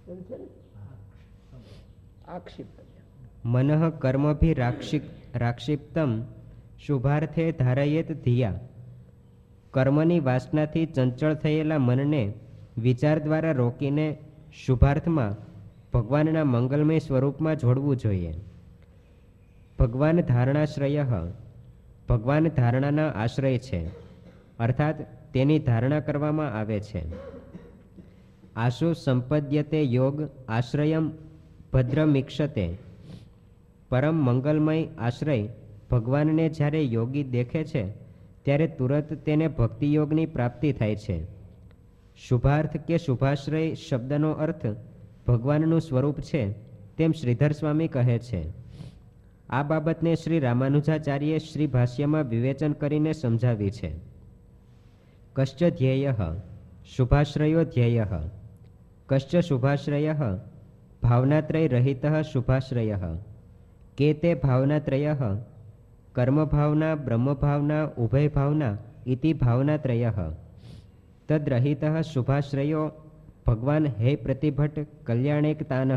છે ને? મનઃ કર્મભી રાક્ષિક રાક્ષિપ્તમ શુભાર્થે ધારયેત ધિયા. કર્મની વાસનાથી ચંચળ થયેલા મનને વિચાર દ્વારા રોકીને શુભાર્થમાં ભગવાનના મંગલમય સ્વરૂપમાં જોડવું જોઈએ. ભગવાન ધારણાશ્રય ભગવાન ધારણાના આશ્રય છે. અર્થાત તેની ધારણા કરવામાં આવે છે. આશુ સંપદ્યતે યોગ આશ્રયમ ભદ્રમીક્ષતે પરમ મંગલમય આશ્રય ભગવાનને જ્યારે યોગી દેખે છે, ત્યારે તુરત તેને ભક્તિયોગની પ્રાપ્તિ થાય છે. શુભાર્થ કે શુભાશ્રય શબ્દનો અર્થ ભગવાનનું સ્વરૂપ છે, તેમ શ્રીધર સ્વામી કહે છે. આ બાબતને શ્રી રામાનુજાચાર્યે શ્રી ભાષ્યમાં વિવેચન કરીને સમજાવી છે. કશ્ચ ધ્યેય, શુભાશ્રયો ધ્યેય, કશ્ચ શુભાશ્રય ભાવનાત્રય રહિત શુભાશ્રય કે તે ભાવનાત્રય કર્મભાવના બ્રહ્મભાવના ઉભયભાવના ઇતિ ભાવનાત્રય તદ્રહિત શુભાશ્રયો ભગવાન હે પ્રતિભટ કલ્યાણેકતાન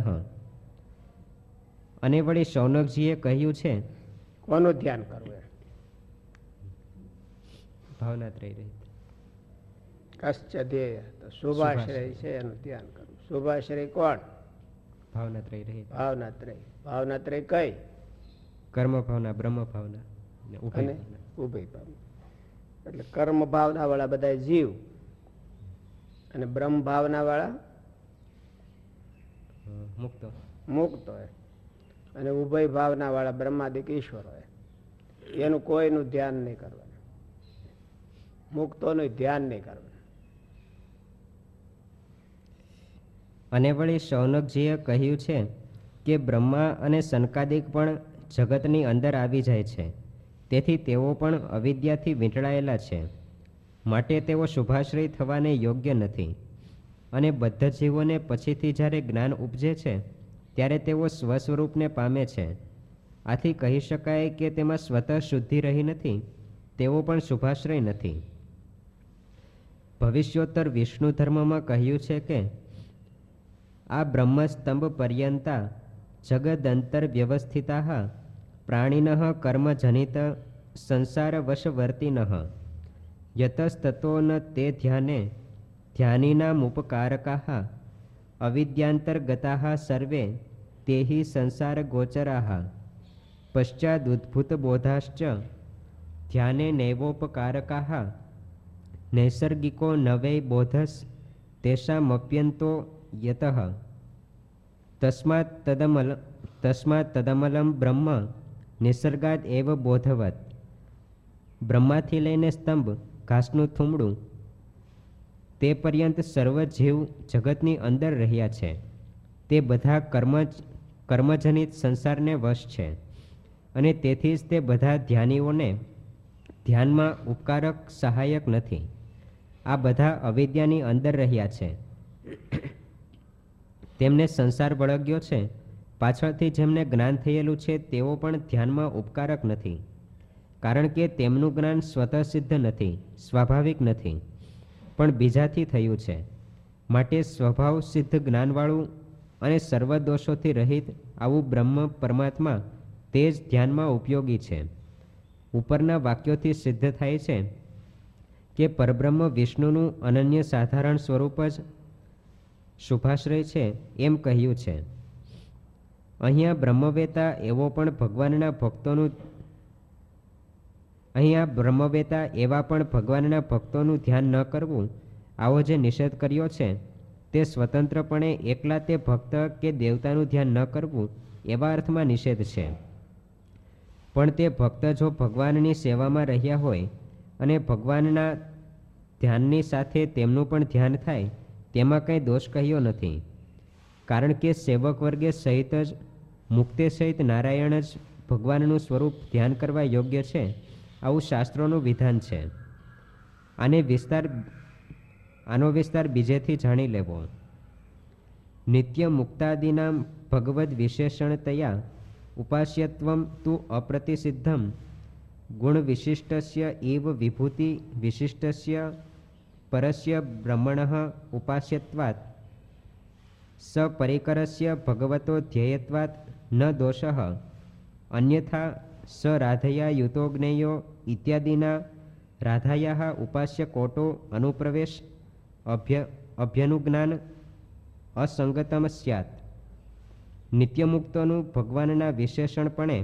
અને વળી શૌનકજીએ કહ્યું છે કોનું ધ્યાન કરવું? ભાવનાત્રય રહિત કશ્ચ ધ્યેય તો શુભાશ્રય છે એનું ધ્યાન કરવું. શુભાશ્રય કોણ? ભાવનાત્રય રહિત ભાવનાત્રય. ભાવનાત્રય કઈ? કર્મ ભાવના બ્રહ્મ ભાવના અને ઉભય ભાવના. એટલે કર્મ ભાવના વાળા બધા જીવ અને બ્રહ્મ ભાવના વાળા મુક્ત. મુક્ત હોય. અને ઉભય ભાવના વાળા બ્રહ્માદિક ઈશ્વર હોય. એનું કોઈનું ધ્યાન નહીં કરવાનું. મુક્તોનું ધ્યાન નહીં કરવાનું. અને વળી શૌનકજીએ કહ્યું છે કે બ્રહ્મા અને સનકાદિક પણ જગતની અંદર આવી જાય છે. તેથી તેઓ પણ અવિદ્યાથી વીંટળાયેલા છે. માટે તેઓ શુભાશ્રય થવાને યોગ્ય નથી. અને બધા જીવોને પછીથી જ્યારે જ્ઞાન ઉપજે છે, ત્યારે તેઓ સ્વસ્વરૂપને પામે છે. આથી કહી શકાય કે તેમાં સ્વતઃ શુદ્ધિ રહી નથી, તેઓ પણ શુભાશ્રય નથી. ભવિષ્યોત્તર વિષ્ણુ ધર્મમાં કહ્યું છે કે આ બ્રહ્મસ્તંભ પર્યંતા જગદંતર વ્યવસ્થિતા પ્રાણિન કર્મજનિત સંસારવશવર્તિન. યતસ્તતો ન તે ધ્યાને ધ્યાનીનામુપકારકા અવિદ્યાંતર્ગતા સર્વે તે હિ સંસારગોચરા. પશ્ચાદુદ્ભૂતબોધાશ્ચ ધ્યાને નૈવોપકારકા. નૈસર્ગિકો નવૈ બોધસ તેષામપ્યંતો યતઃ તસ્માત તદમલ તસ્માત તદમલમ બ્રહ્મ નિસર્ગાદ એવ બોધવત બ્રહ્માથી લઈને સ્તંભ ઘાસનું થૂમડું તે પર્યંત સર્વ જીવ જગતની અંદર રહ્યા છે તે બધા કર્મજ કર્મજનિત સંસારને વશ છે અને તેથી જ તે બધા ધ્યાનીઓને ધ્યાનમાં ઉપકારક, સહાયક નથી। આ બધા અવિદ્યાની અંદર રહ્યા છે। તેમને સંસાર વળગ્યો છે. પાછળથી જેમને જ્ઞાન થયેલું છે, તેઓ પણ ધ્યાનમાં ઉપકારક નથી. કારણ કે તેમનું જ્ઞાન સ્વતઃ સિદ્ધ નથી, સ્વાભાવિક નથી. પણ બીજાથી થયું છે. માટે સ્વભાવ સિદ્ધ જ્ઞાનવાળું અને સર્વ દોષોથી રહિત આવું બ્રહ્મ પરમાત્મા તે જ ધ્યાનમાં ઉપયોગી છે. ઉપરના વાક્યોથી સિદ્ધ થાય છે કે પરબ્રહ્મ વિષ્ણુનું અનન્ય સાધારણ સ્વરૂપ જ શુભાશ્રય છે એમ કહ્યું છે. અહીંયા બ્રહ્મવેતા એવો પણ ભગવાનના ભક્તોનું અહીંયા બ્રહ્મવેતા એવા પણ ભગવાનના ભક્તોનું ધ્યાન ન કરવું આવો જે નિષેધ કર્યો છે, તે સ્વતંત્રપણે એકલા તે ભક્ત કે દેવતાનું ધ્યાન ન કરવું એવા અર્થમાં નિષેધ છે. પણ તે ભક્ત જો ભગવાનની સેવામાં રહ્યા હોય અને ભગવાનના ધ્યાનની સાથે તેમનું પણ ધ્યાન થાય તેમાં કંઈ દોષ કહ્યો નથી. કારણ કે સેવક વર્ગે સહિત જ, મુક્તે સહિત નારાયણ જ ભગવાનનું સ્વરૂપ ધ્યાન કરવા યોગ્ય છે, આવું શાસ્ત્રોનું વિધાન છે. આને વિસ્તાર, આનો વિસ્તાર બીજેથી જાણી લેવો. નિત્ય મુક્તાદિનામ ભગવદ વિશેષણતયા ઉપાસ્યત્વમ તુ અપ્રતિસિદ્ધમ, ગુણ ઇવ વિભૂતિ વિશિષ્ટસ્ય પરસ્ય બ્રહ્મણ ઉપાસ્યત્વાत् સપરિકરસ્ય ભગવતો ધ્યેયત્વાત ન દોષ અન્યથા સ રાધયા યુતો જ્ઞેયો ઇત્યાદિના રાધાયા ઉપાસ્ય કોટો અનુપ્રવેશ અભ્ય અભ્યનુજ્ઞાન અસંગતમ સ્યાત નિત્યમુક્તોનું ભગવાનના વિશેષણપણે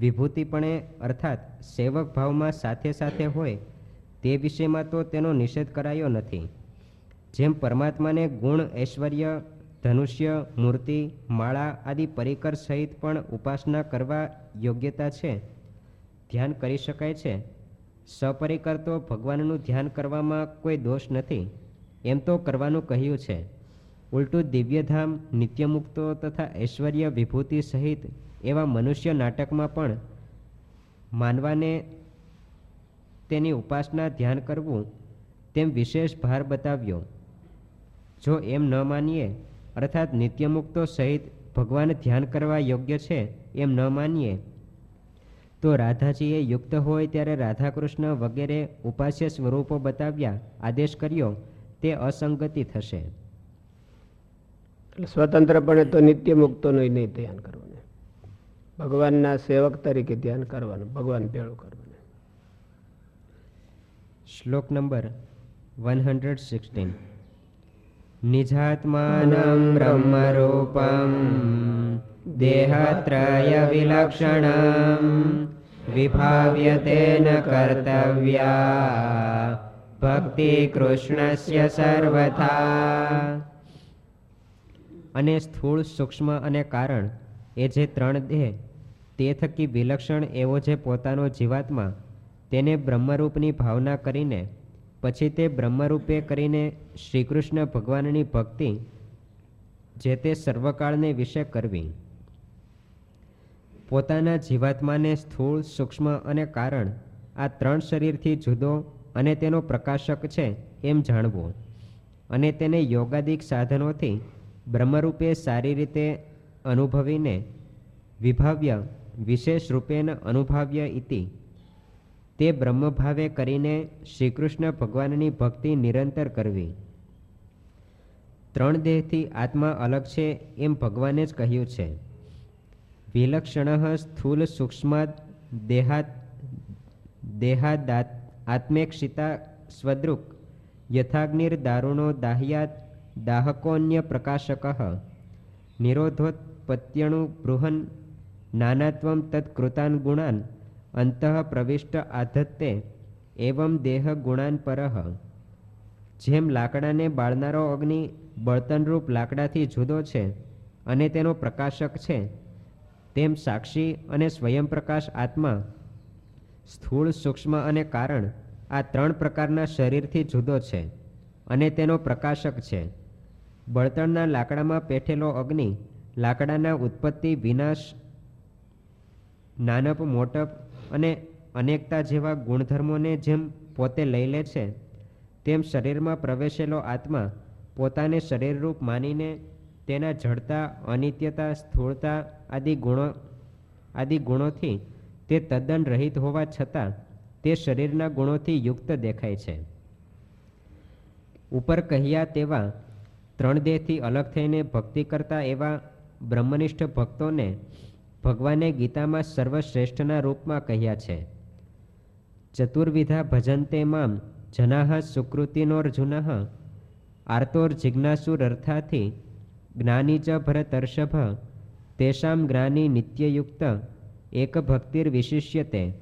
વિભૂતિપણે અર્થાત સેવક ભાવમાં સાથે સાથે હોય તે વિષયમાં તો તેનો નિષેધ કરાયો નથી. જેમ પરમાત્માને ગુણ, ઐશ્વર્ય, ધનુષ્ય, મૂર્તિ, માળા આદિ પરિકર સહિત પણ ઉપાસના કરવા યોગ્યતા છે, ધ્યાન કરી શકાય છે. સપરિકર તો ભગવાનનું ધ્યાન કરવામાં કોઈ દોષ નથી. એમ તો કરવાનું કહ્યું છે. ઉલટું દિવ્યધામ, નિત્યમુક્તો તથા ઐશ્વર્ય વિભૂતિ સહિત એવા મનુષ્ય નાટકમાં પણ માનવાને તેની ઉપાસના ધ્યાન કરવું તેમ વિશેષ ભાર બતાવ્યો. જો એમ ન માનીએ, અર્થાત નિત્યમુક્તો સહિત ભગવાન ધ્યાન કરવા યોગ્ય છે એમ ન માનીએ, તો રાધાજીએ યુક્ત હોય ત્યારે રાધાકૃષ્ણ વગેરે ઉપાસ્ય સ્વરૂપો બતાવ્યા આદેશ કર્યો, તે અસંગતિ થશે. સ્વતંત્રપણે તો નિત્ય મુક્તોનું નહીં ધ્યાન કરવાનું. ભગવાનના સેવક તરીકે ધ્યાન કરવાનું, ભગવાન ભેળું કરવાનું. શ્લોક નંબર વન હંડ્રેડ સિક્સટીન નિજાત્માનં બ્રહ્મરૂપમ દેહત્રય વિલક્ષણમ વિભાવ્ય ન કર્તવ્યા ભક્તિ કૃષ્ણસ્ય સર્વથા અને સ્થૂળ સૂક્ષ્મ અને કારણ એ જે ત્રણ દેહ તે થકી વિલક્ષણ એવો જે પોતાનો જીવાત્મા તેને બ્રહ્મરૂપની ભાવના કરીને, પછી તે બ્રહ્મરૂપે કરીને શ્રીકૃષ્ણ ભગવાનની ભક્તિ જે તે સર્વકાળને વિશે કરવી. પોતાના જીવાત્માને સ્થૂળ, સૂક્ષ્મ અને કારણ આ ત્રણ શરીરથી જુદો અને તેનો પ્રકાશક છે એમ જાણવું. અને તેને યોગાદિક સાધનોથી બ્રહ્મરૂપે સારી રીતે અનુભવીને વિભાવ્ય, વિશેષ રૂપેન અનુભાવ્ય ઇતિ તે બ્રહ્મભાવે કરીને શ્રીકૃષ્ણ ભગવાનની ભક્તિ નિરંતર કરવી. ત્રણ દેહથી આત્મા અલગ છે એમ ભગવાને જ કહ્યું છે. વિલક્ષણ સ્થૂલ સૂક્ષ્મ દેહાત દેહાદાત આત્મેક્ષિતા સ્વદૃક યથાગ્નિર દારૂણો દાહ્યાત દાહકોન્ય પ્રકાશક નિરોધોત્પત્યણુ બૃહન નાનાત્વમ તત્કૃતાન ગુણાન અંતઃ પ્રવિષ્ટ આધત્તે એવમ દેહ ગુણાન પરઃ જેમ લાકડાને બાળનારો અગ્નિ બળતનરૂપ લાકડાથી જુદો છે અને તેનો પ્રકાશક છે, તેમ સાક્ષી અને સ્વયંપ્રકાશ આત્મા, સ્થૂળ, સૂક્ષ્મ અને કારણ આ ત્રણ પ્રકારના શરીરથી જુદો છે અને તેનો પ્રકાશક છે. બળતણના લાકડામાં પેઠેલો અગ્નિ લાકડાના ઉત્પત્તિ વિનાશ, નાનપ મોટપ અને અનેકતા જેવા ગુણધર્મોને જેમ પોતે લઈ લે છે, તેમ શરીરમાં પ્રવેશેલો આત્મા પોતાને શરીરરૂપ માનીને તેના જડતા, અનિત્યતા, સ્થૂળતા આદિ ગુણો, આદિ ગુણોથી તે તદ્દન રહિત હોવા છતાં તે શરીરના ગુણોથી યુક્ત દેખાય છે. ઉપર કહ્યા તેવા ત્રણ દેહથી અલગ થઈને ભક્તિ કરતા એવા બ્રહ્મનિષ્ઠ ભક્તોને ભગવાને ગીતામાં સર્વશ્રેષ્ઠના રૂપમાં કહ્યા છે. ચતુર્વિધા ભજનતે માં જનાહ સુકૃતિનોર્જુન આર્તોર જિજ્ઞાસુરર્થાથી જ્ઞાની ચ ભરતર્ષભ તેષામ જ્ઞાની નિત્યયુક્ત એક ભક્તિર્વિશિષ્યતે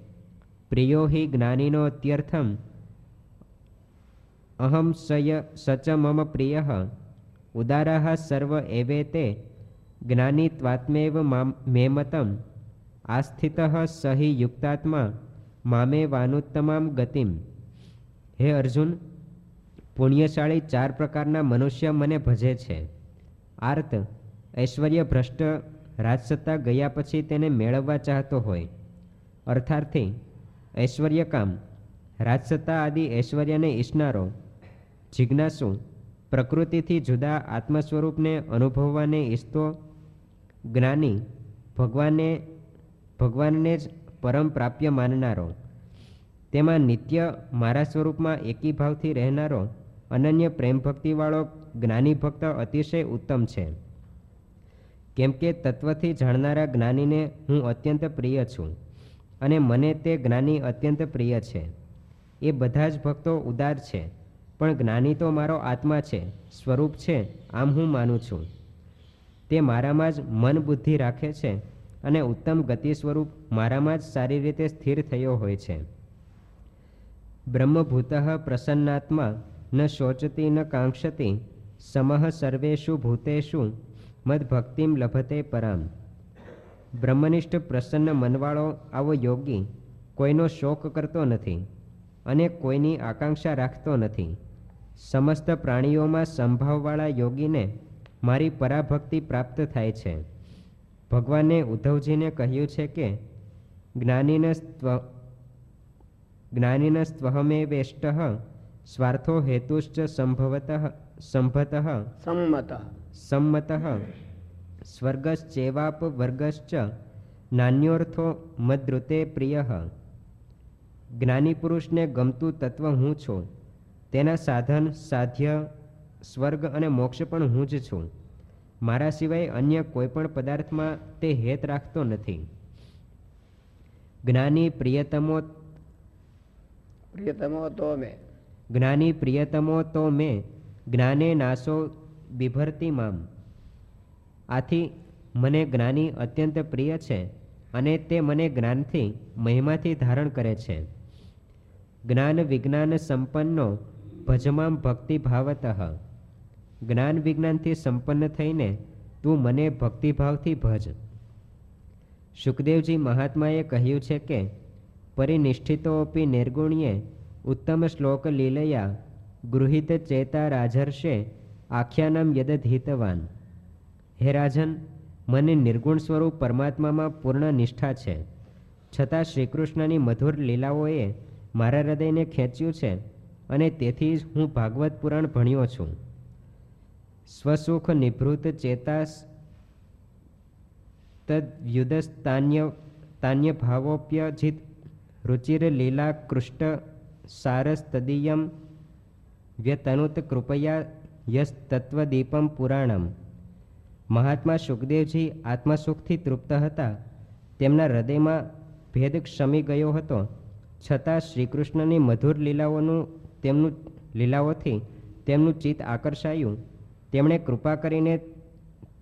પ્રિયો હિ જ્ઞાનિનોત્યર્થમ અહમ સય સચ મમ પ્રિય ઉદારા સર્વ એવેતે જ્ઞાનીત્વાત્મેવ મામ મે મતમ આસ્થિત સહી યુક્તાત્મા મામે વાનુત્તમામ ગતિમ હે અર્જુન પુણ્યશાળી ચાર પ્રકારના મનુષ્ય મને ભજે છે આર્ત ઐશ્વર્ય ભ્રષ્ટ રાજસત્તા ગયા પછી તેને મેળવવા ચાહતો હોય અર્થાર્થી ઐશ્વર્યકામ રાજસત્તા આદિ ઐશ્વર્યને ઈચ્છનારો જિજ્ઞાસુ પ્રકૃતિથી જુદા આત્મ સ્વરૂપને અનુભવવાને ઈચ્છતો જ્ઞાની ભગવાનને ભગવાનને જ પરમ પ્રાપ્ય માનનારો. તેમાં નિત્ય મારા સ્વરૂપમાં એકી ભાવથી રહેનારો અનન્ય પ્રેમ ભક્તિવાળો જ્ઞાની ભક્ત અતિશય ઉત્તમ છે. કેમ કે તત્વથી જાણનારા જ્ઞાનીને હું અત્યંત પ્રિય છું અને મને તે જ્ઞાની અત્યંત પ્રિય છે. એ બધા જ ભક્તો ઉદાર છે, પણ જ્ઞાની તો મારો આત્મા છે, સ્વરૂપ છે, આમ હું માનું છું. તે મારામાં જ મન બુદ્ધિ રાખે છે અને ઉત્તમ ગતિ સ્વરૂપ મારામાં જ સારી રીતે સ્થિર થયો હોય છે. બ્રહ્મભૂત પ્રસન્નાત્મા ન શોચતી ન કાંક્ષતી, સમઃ સર્વેષુ ભૂતેશુ મદભક્તિમ લભતે પરામ. બ્રહ્મનિષ્ઠ પ્રસન્ન મનવાળો આવો યોગી કોઈનો શોક કરતો નથી અને કોઈની આકાંક્ષા રાખતો નથી. સમસ્ત પ્રાણીઓમાં સંભાવવાળા યોગીને મારી પરાભક્તિ પ્રાપ્ત થાય છે. ભગવાને ઉદ્ધવજીને કહ્યું છે કે જ્ઞાનીન સ્વ જ્ઞાનીન સ્વહમેવેષ્ટ સ્વાર્થો હેતુશ્ચ સંભવત સંભત સંમત. સંમત સ્વર્ગશ્ચેવાપ વર્ગશ્ચ નાન્યોર્થો મદ્રુતે પ્રિય. જ્ઞાની પુરુષને ગમતું તત્વ હું છું. તેના સાધન સાધ્ય સ્વર્ગ અને મોક્ષ પણ હું જ છું. મારા સિવાય અન્ય કોઈ પણ પદાર્થમાં તે હેત રાખતો નથી. જ્ઞાની પ્રિયતમો પ્રિયતમો તો મેં જ્ઞાની પ્રિયતમો તો મેં. જ્ઞાને નાશો બિભરતી મામ. આથી મને જ્ઞાની અત્યંત પ્રિય છે અને તે મને જ્ઞાનથી મહિમાથી ધારણ કરે છે. જ્ઞાન વિજ્ઞાન સંપન્નો ભજમામ ભક્તિ ભાવતઃ જ્ઞાન વિજ્ઞાનથી સંપન્ન થઈને તું મને ભક્તિભાવથી ભજ. સુખદેવજી મહાત્માએ કહ્યું છે કે, પરિનિષ્ઠિતોપી નિર્ગુણ્યે ઉત્તમ શ્લોક લીલયા, ગૃહિત ચેતા રાજર્ષે આખ્યાનમ યદધિતવાન હે રાજન, મને નિર્ગુણ સ્વરૂપ પરમાત્મામાં પૂર્ણ નિષ્ઠા છે. છતાં શ્રીકૃષ્ણની મધુર લીલાઓએ મારા હૃદયને ખેંચ્યું છે અને તેથી જ હું ભાગવત પુરાણ ભણ્યો છું. સ્વસુખ નિભૃત ચેતાસ તદ્યુદસ્તાન્ય તાન્ય ભાવોપ્યજિત રુચિર લીલા કૃષ્ટ સારસ્તદીયમ વ્યતનુત કૃપયા યસ તત્વદીપમ પુરાણમ મહાત્મા સુખદેવજી આત્મસુખથી તૃપ્ત હતા। તેમના હૃદયમાં ભેદ ક્ષમી ગયો હતો। છતાં શ્રીકૃષ્ણની મધુર લીલાઓનું તેમનું લીલાઓથી તેમનું ચિત્ત આકર્ષાયું। તેમણે કૃપા કરીને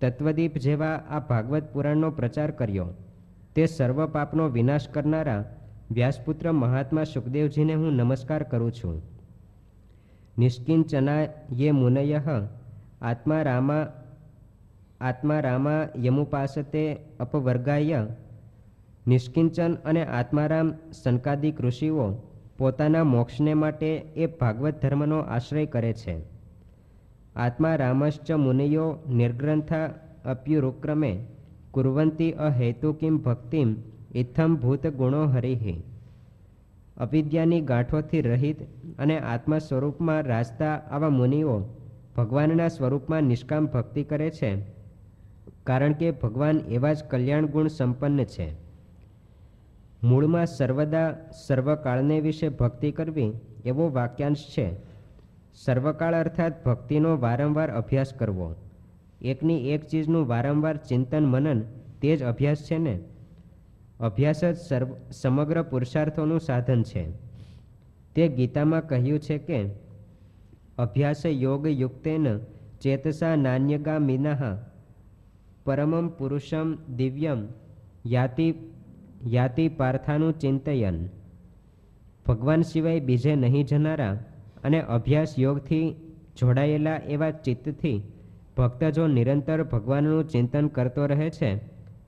તત્વદીપ જેવા આ ભાગવત પુરાણનો પ્રચાર કર્યો. તે સર્વ પાપનો વિનાશ કરનારા વ્યાસપુત્ર મહાત્મા સુખદેવજીને હું નમસ્કાર કરું છું. નિષ્કિંચના યે મુનય આત્મા રામા આત્મા રામા યમુપાસતે અપવર્ગાય. નિષ્કિંચન અને આત્મારામ સંકાદિક ઋષિઓ પોતાના મોક્ષને માટે એ ભાગવત ધર્મનો આશ્રય કરે છે. આત્મા રામશ્ચ મુનિયો નિર્ગ્રંથા અપ્યુરુક્રમે કુર્વંતી અહેતુકીમ ભક્તિમ ઇથમ ભૂત ગુણો હરિહિ. અવિદ્યાની ગાંઠોથી રહિત અને આત્મા સ્વરૂપમાં રાજતા આવા મુનિઓ ભગવાનના સ્વરૂપમાં નિષ્કામ ભક્તિ કરે છે, કારણ કે ભગવાન એવા જ કલ્યાણ ગુણ સંપન્ન છે. મૂળમાં સર્વદા સર્વકાળને વિશે ભક્તિ કરવી એવો વાક્યાંશ છે. સર્વકાળ અર્થાત ભક્તિનો વારંવાર અભ્યાસ કરવો. એકની એક ચીજનું વારંવાર ચિંતન મનન તે જ અભ્યાસ છે ને? અભ્યાસ જ સર્વ, સમગ્ર પુરુષાર્થોનું સાધન છે. તે ગીતામાં કહ્યું છે કે, અભ્યાસ યોગ યુક્તેન ચેતસા નાન્યગામિનઃ પરમમ પુરુષમ દિવ્યમ યાતિ યાતિ પાર્થાનું ચિંતયન. ભગવાન સિવાય બીજે નહીં જનારા અને અભ્યાસ યોગથી જોડાયેલા એવા ચિત્તથી ભક્ત જો નિરંતર ભગવાનનું ચિંતન કરતો રહે છે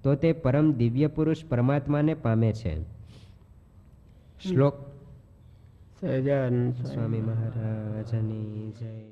તો તે પરમ દિવ્ય પુરુષ પરમાત્માને પામે છે. શ્લોક સહજાનંદ સ્વામી મહારાજની જય.